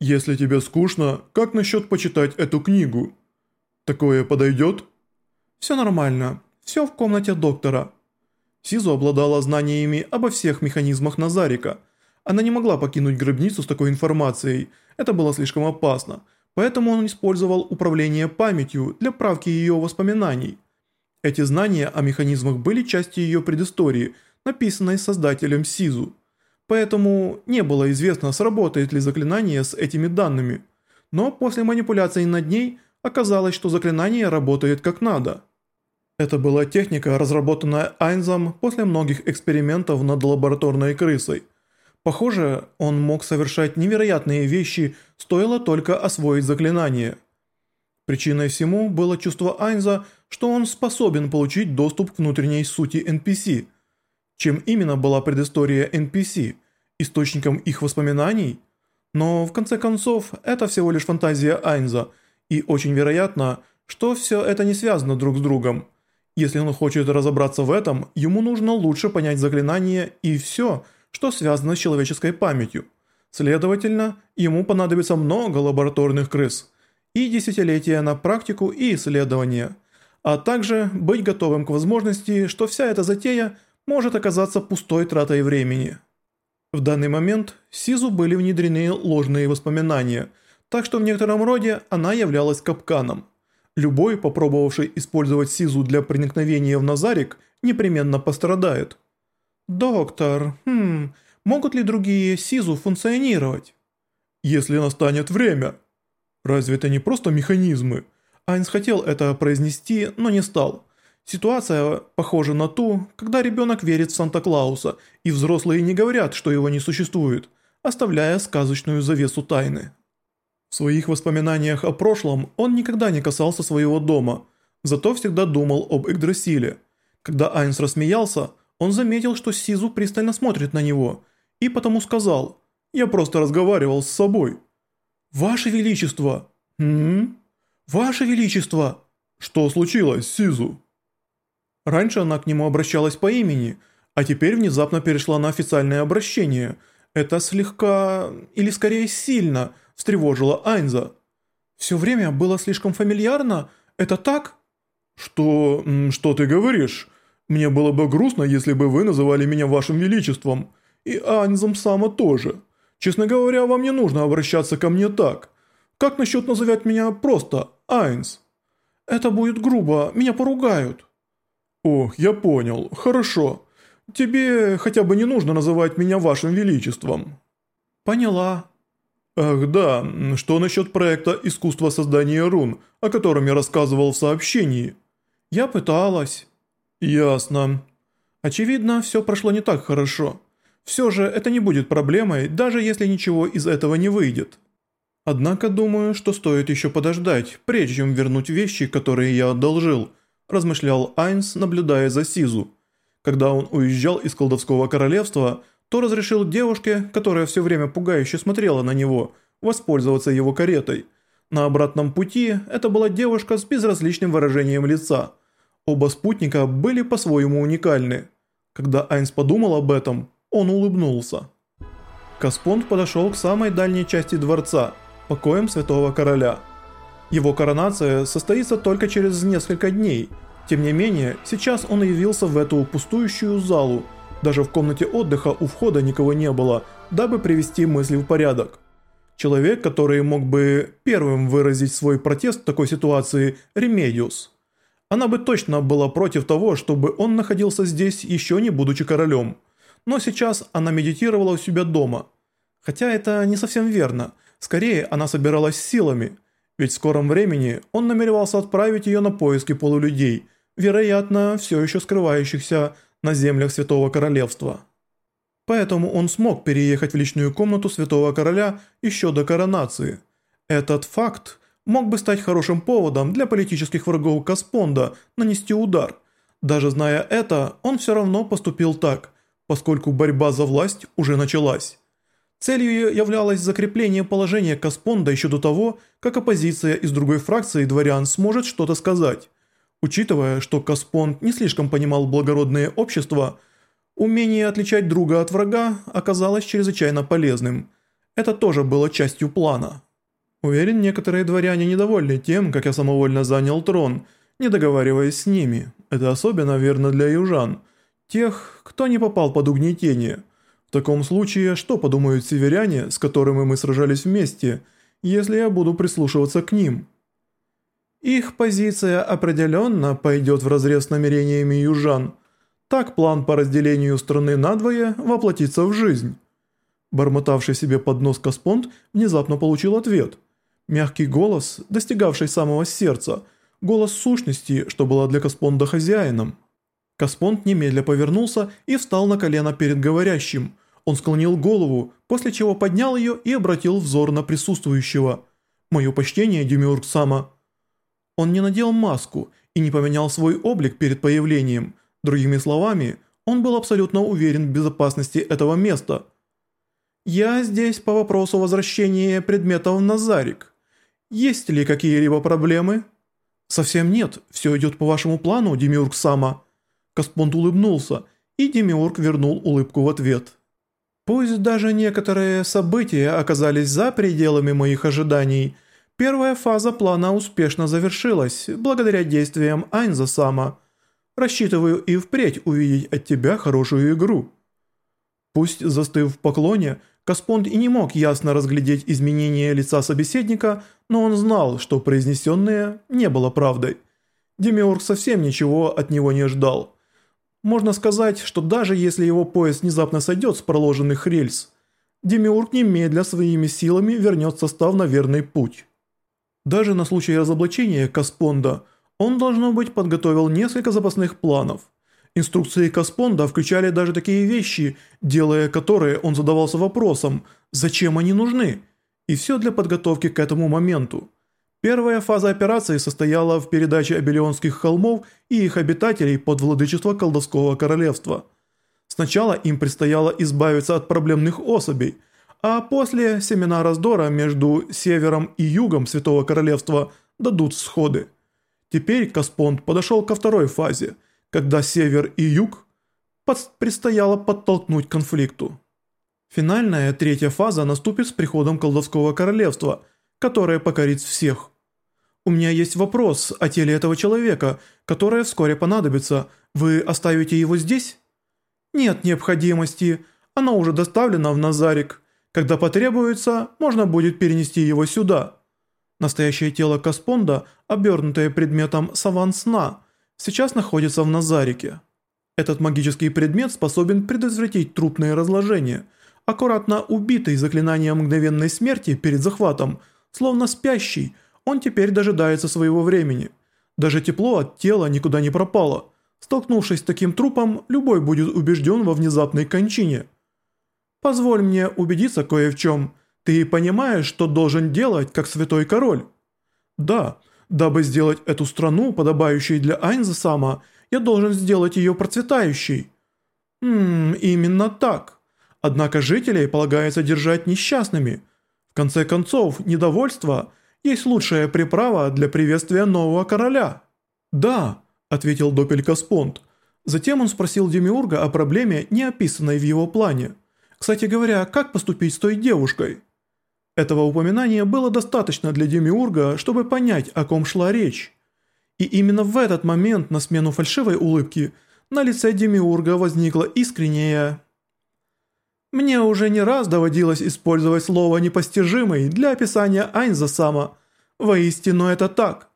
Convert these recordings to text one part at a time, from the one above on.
«Если тебе скучно, как насчет почитать эту книгу? Такое подойдет?» «Все нормально. Все в комнате доктора». Сизу обладала знаниями обо всех механизмах Назарика. Она не могла покинуть гробницу с такой информацией, это было слишком опасно, поэтому он использовал управление памятью для правки ее воспоминаний. Эти знания о механизмах были частью ее предыстории, написанной создателем Сизу. Поэтому не было известно, сработает ли заклинание с этими данными. Но после манипуляций над ней оказалось, что заклинание работает как надо. Это была техника, разработанная Айнзом после многих экспериментов над лабораторной крысой. Похоже, он мог совершать невероятные вещи, стоило только освоить заклинание. Причиной всему было чувство Айнза, что он способен получить доступ к внутренней сути NPC – чем именно была предыстория NPC? Источником их воспоминаний? Но в конце концов, это всего лишь фантазия Айнза, и очень вероятно, что все это не связано друг с другом. Если он хочет разобраться в этом, ему нужно лучше понять заклинание и все, что связано с человеческой памятью. Следовательно, ему понадобится много лабораторных крыс и десятилетия на практику и исследования, а также быть готовым к возможности, что вся эта затея – может оказаться пустой тратой времени. В данный момент Сизу были внедрены ложные воспоминания, так что в некотором роде она являлась капканом. Любой, попробовавший использовать Сизу для проникновения в Назарик, непременно пострадает. «Доктор, хм, могут ли другие Сизу функционировать?» «Если настанет время». «Разве это не просто механизмы?» Айнс хотел это произнести, но не стал. Ситуация похожа на ту, когда ребенок верит в Санта-Клауса, и взрослые не говорят, что его не существует, оставляя сказочную завесу тайны. В своих воспоминаниях о прошлом он никогда не касался своего дома, зато всегда думал об Игдрасиле. Когда Айнс рассмеялся, он заметил, что Сизу пристально смотрит на него, и потому сказал «Я просто разговаривал с собой». «Ваше Величество!» «Хм? Ваше Величество!» «Что случилось, Сизу?» Раньше она к нему обращалась по имени, а теперь внезапно перешла на официальное обращение. Это слегка, или скорее сильно, встревожило Айнза. «Все время было слишком фамильярно? Это так?» «Что... что ты говоришь? Мне было бы грустно, если бы вы называли меня вашим величеством. И Айнзом само тоже. Честно говоря, вам не нужно обращаться ко мне так. Как насчет называть меня просто Айнз?» «Это будет грубо, меня поругают». «Ох, я понял. Хорошо. Тебе хотя бы не нужно называть меня вашим величеством». «Поняла». «Ах да, что насчет проекта «Искусство создания рун», о котором я рассказывал в сообщении?» «Я пыталась». «Ясно». «Очевидно, все прошло не так хорошо. Все же это не будет проблемой, даже если ничего из этого не выйдет. Однако думаю, что стоит еще подождать, прежде чем вернуть вещи, которые я одолжил» размышлял Айнс, наблюдая за Сизу. Когда он уезжал из колдовского королевства, то разрешил девушке, которая все время пугающе смотрела на него, воспользоваться его каретой. На обратном пути это была девушка с безразличным выражением лица. Оба спутника были по-своему уникальны. Когда Айнс подумал об этом, он улыбнулся. Каспонд подошел к самой дальней части дворца, покоям святого короля – его коронация состоится только через несколько дней. Тем не менее, сейчас он явился в эту пустующую залу. Даже в комнате отдыха у входа никого не было, дабы привести мысли в порядок. Человек, который мог бы первым выразить свой протест в такой ситуации – Ремедиус. Она бы точно была против того, чтобы он находился здесь, еще не будучи королем. Но сейчас она медитировала у себя дома. Хотя это не совсем верно. Скорее, она собиралась силами – ведь в скором времени он намеревался отправить ее на поиски полулюдей, вероятно, все еще скрывающихся на землях Святого Королевства. Поэтому он смог переехать в личную комнату Святого Короля еще до коронации. Этот факт мог бы стать хорошим поводом для политических врагов Каспонда нанести удар. Даже зная это, он все равно поступил так, поскольку борьба за власть уже началась. Целью являлось закрепление положения Каспонда еще до того, как оппозиция из другой фракции дворян сможет что-то сказать. Учитывая, что Каспонд не слишком понимал благородное общество, умение отличать друга от врага оказалось чрезвычайно полезным. Это тоже было частью плана. Уверен, некоторые дворяне недовольны тем, как я самовольно занял трон, не договариваясь с ними. Это особенно верно для южан, тех, кто не попал под угнетение. В таком случае, что подумают северяне, с которыми мы сражались вместе, если я буду прислушиваться к ним? Их позиция определенно пойдет вразрез с намерениями южан. Так план по разделению страны надвое воплотится в жизнь. Бормотавший себе под нос Каспонд внезапно получил ответ. Мягкий голос, достигавший самого сердца, голос сущности, что была для Каспонда хозяином. Каспонд немедля повернулся и встал на колено перед говорящим. Он склонил голову, после чего поднял ее и обратил взор на присутствующего. «Мое почтение, Демиург Сама». Он не надел маску и не поменял свой облик перед появлением. Другими словами, он был абсолютно уверен в безопасности этого места. «Я здесь по вопросу возвращения предметов в Назарик. Есть ли какие-либо проблемы?» «Совсем нет, все идет по вашему плану, Демиург Сама». Каспонд улыбнулся, и Демиург вернул улыбку в ответ. Пусть даже некоторые события оказались за пределами моих ожиданий, первая фаза плана успешно завершилась благодаря действиям Айнза Сама. Рассчитываю и впредь увидеть от тебя хорошую игру. Пусть застыв в поклоне, Каспонд и не мог ясно разглядеть изменения лица собеседника, но он знал, что произнесенное не было правдой. Демиург совсем ничего от него не ждал. Можно сказать, что даже если его поезд внезапно сойдет с проложенных рельс, Демиург немедля своими силами вернет состав на верный путь. Даже на случай разоблачения Каспонда он, должно быть, подготовил несколько запасных планов. Инструкции Каспонда включали даже такие вещи, делая которые он задавался вопросом, зачем они нужны, и все для подготовки к этому моменту. Первая фаза операции состояла в передаче Абелионских холмов и их обитателей под владычество колдовского королевства. Сначала им предстояло избавиться от проблемных особей, а после семена раздора между севером и югом Святого Королевства дадут всходы. Теперь Каспонд подошел ко второй фазе, когда север и юг под... предстояло подтолкнуть конфликту. Финальная третья фаза наступит с приходом колдовского королевства – которая покорит всех. У меня есть вопрос о теле этого человека, которое вскоре понадобится. Вы оставите его здесь? Нет необходимости. Оно уже доставлено в Назарик. Когда потребуется, можно будет перенести его сюда. Настоящее тело Каспонда, обернутое предметом саван сна, сейчас находится в Назарике. Этот магический предмет способен предотвратить трупное разложение. Аккуратно убитый заклинанием мгновенной смерти перед захватом – Словно спящий, он теперь дожидается своего времени. Даже тепло от тела никуда не пропало. Столкнувшись с таким трупом, любой будет убежден во внезапной кончине. Позволь мне убедиться кое в чем. Ты понимаешь, что должен делать, как святой король? Да, дабы сделать эту страну, подобающей для Айнза Сама, я должен сделать ее процветающей. Ммм, именно так. Однако жителей полагается держать несчастными – конце концов, недовольство есть лучшая приправа для приветствия нового короля». «Да», – ответил Доппелькаспонд. Затем он спросил Демиурга о проблеме, не описанной в его плане. «Кстати говоря, как поступить с той девушкой?» Этого упоминания было достаточно для Демиурга, чтобы понять, о ком шла речь. И именно в этот момент на смену фальшивой улыбки на лице Демиурга возникла искренняя мне уже не раз доводилось использовать слово «непостижимый» для описания Айнза-сама. Воистину это так.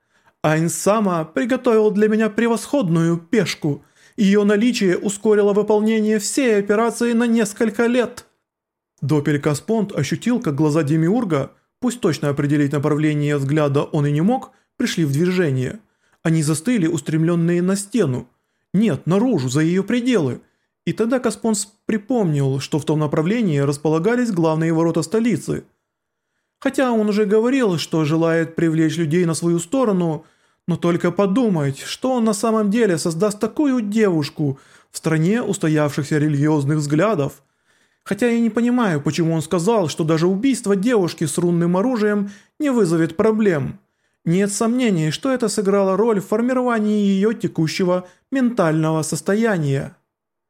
Айнс-сама приготовил для меня превосходную пешку. Ее наличие ускорило выполнение всей операции на несколько лет. Доппелькаспонд ощутил, как глаза Демиурга, пусть точно определить направление взгляда он и не мог, пришли в движение. Они застыли, устремленные на стену. Нет, наружу, за ее пределы – и тогда Каспонс припомнил, что в том направлении располагались главные ворота столицы. Хотя он уже говорил, что желает привлечь людей на свою сторону, но только подумать, что он на самом деле создаст такую девушку в стране устоявшихся религиозных взглядов. Хотя я не понимаю, почему он сказал, что даже убийство девушки с рунным оружием не вызовет проблем. Нет сомнений, что это сыграло роль в формировании ее текущего ментального состояния.